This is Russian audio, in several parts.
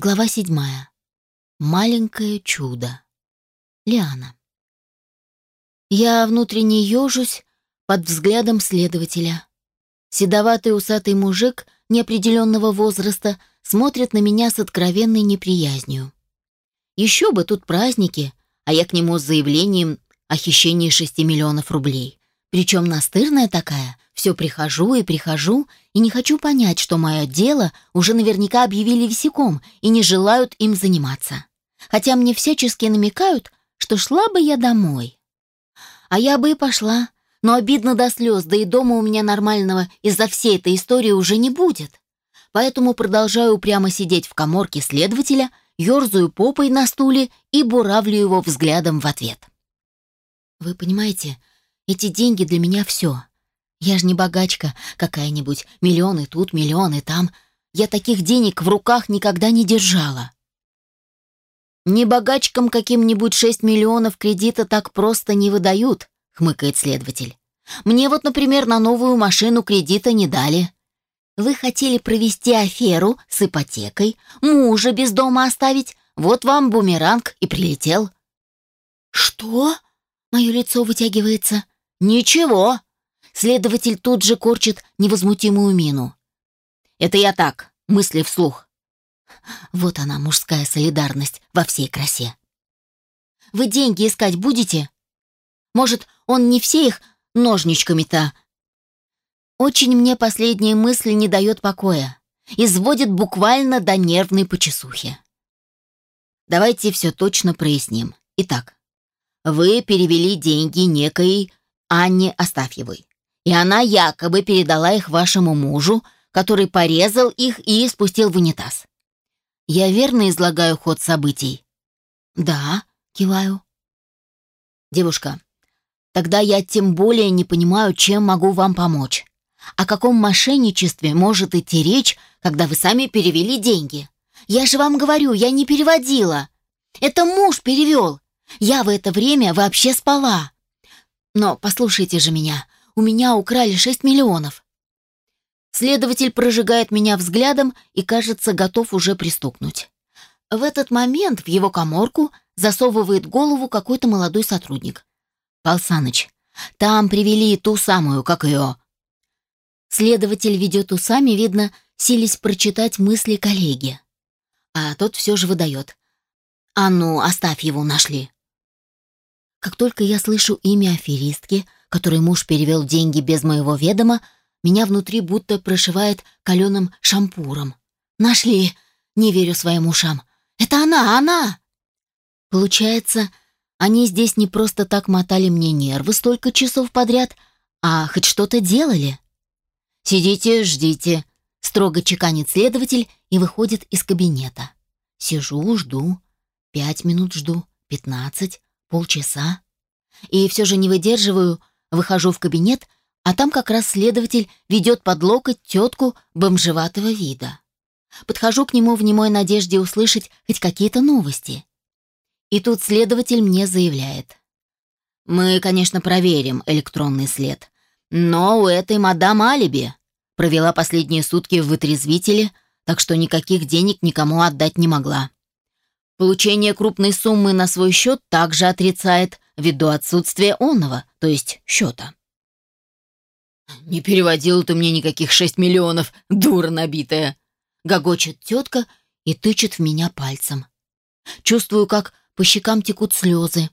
Глава седьмая. Маленькое чудо. Лиана. Я внутренне ежусь под взглядом следователя. Седоватый усатый мужик неопределенного возраста смотрит на меня с откровенной неприязнью. Еще бы тут праздники, а я к нему с заявлением о хищении шести миллионов рублей. Причем настырная такая, все прихожу и прихожу, и не хочу понять, что мое дело уже наверняка объявили висяком и не желают им заниматься. Хотя мне всячески намекают, что шла бы я домой. А я бы и пошла, но обидно до слез, да и дома у меня нормального из-за всей этой истории уже не будет. Поэтому продолжаю упрямо сидеть в коморке следователя, ерзаю попой на стуле и буравлю его взглядом в ответ. Вы понимаете, эти деньги для меня все. Я же не богачка какая-нибудь, миллионы тут, миллионы там. Я таких денег в руках никогда не держала. Не богачкам каким-нибудь 6 миллионов кредита так просто не выдают, хмыкает следователь. Мне вот, например, на новую машину кредита не дали. Вы хотели провести аферу с ипотекой, мужа без дома оставить, вот вам бумеранг и прилетел. Что? Мое лицо вытягивается. Ничего, Следователь тут же корчит невозмутимую мину. «Это я так, мысли вслух». Вот она, мужская солидарность во всей красе. «Вы деньги искать будете? Может, он не все их ножничками-то?» Очень мне последняя мысль не дает покоя. Изводит буквально до нервной почесухи. Давайте все точно проясним. Итак, вы перевели деньги некой Анне Астафьевой и она якобы передала их вашему мужу, который порезал их и спустил в унитаз. Я верно излагаю ход событий? Да, киваю. Девушка, тогда я тем более не понимаю, чем могу вам помочь. О каком мошенничестве может идти речь, когда вы сами перевели деньги? Я же вам говорю, я не переводила. Это муж перевел. Я в это время вообще спала. Но послушайте же меня, у меня украли 6 миллионов. Следователь прожигает меня взглядом и, кажется, готов уже пристукнуть. В этот момент в его коморку засовывает голову какой-то молодой сотрудник. «Пал Саныч, там привели ту самую, как ее». Следователь ведет усами, видно, сились прочитать мысли коллеги. А тот все же выдает. «А ну, оставь его, нашли». Как только я слышу имя аферистки, которой муж перевел деньги без моего ведома, меня внутри будто прошивает каленым шампуром. «Нашли!» Не верю своим ушам. «Это она! Она!» Получается, они здесь не просто так мотали мне нервы столько часов подряд, а хоть что-то делали. «Сидите, ждите», — строго чеканит следователь и выходит из кабинета. Сижу, жду. Пять минут жду, пятнадцать, полчаса. И все же не выдерживаю, Выхожу в кабинет, а там как раз следователь ведет под локоть тетку бомжеватого вида. Подхожу к нему в немой надежде услышать хоть какие-то новости. И тут следователь мне заявляет. «Мы, конечно, проверим электронный след, но у этой мадам алиби. Провела последние сутки в вытрезвителе, так что никаких денег никому отдать не могла. Получение крупной суммы на свой счет также отрицает, ввиду отсутствия онного, то есть счета. «Не переводил ты мне никаких шесть миллионов, дура набитая!» Гогочет тетка и тычет в меня пальцем. Чувствую, как по щекам текут слезы.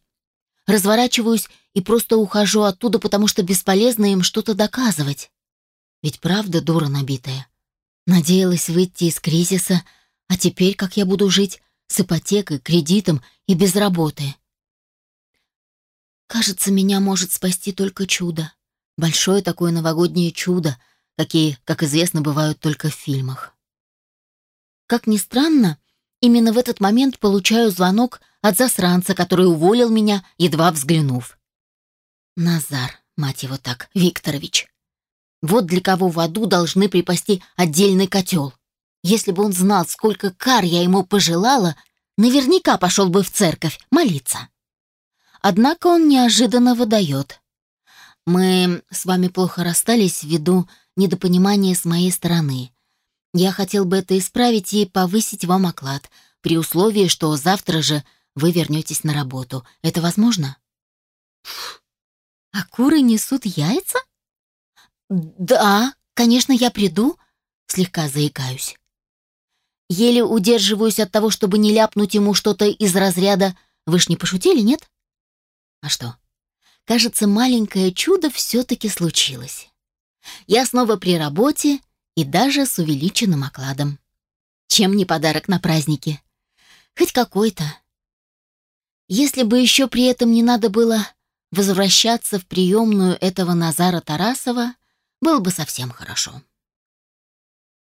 Разворачиваюсь и просто ухожу оттуда, потому что бесполезно им что-то доказывать. Ведь правда дура набитая. Надеялась выйти из кризиса, а теперь как я буду жить с ипотекой, кредитом и без работы? Кажется, меня может спасти только чудо. Большое такое новогоднее чудо, какие, как известно, бывают только в фильмах. Как ни странно, именно в этот момент получаю звонок от засранца, который уволил меня, едва взглянув. Назар, мать его так, Викторович. Вот для кого в аду должны припасти отдельный котел. Если бы он знал, сколько кар я ему пожелала, наверняка пошел бы в церковь молиться. Однако он неожиданно выдает. «Мы с вами плохо расстались ввиду недопонимания с моей стороны. Я хотел бы это исправить и повысить вам оклад, при условии, что завтра же вы вернетесь на работу. Это возможно? А куры несут яйца? Да, конечно, я приду, слегка заикаюсь. Еле удерживаюсь от того, чтобы не ляпнуть ему что-то из разряда «Вы ж не пошутили, нет?» А что? Кажется, маленькое чудо все-таки случилось. Я снова при работе и даже с увеличенным окладом. Чем не подарок на праздники? Хоть какой-то. Если бы еще при этом не надо было возвращаться в приемную этого Назара Тарасова, было бы совсем хорошо.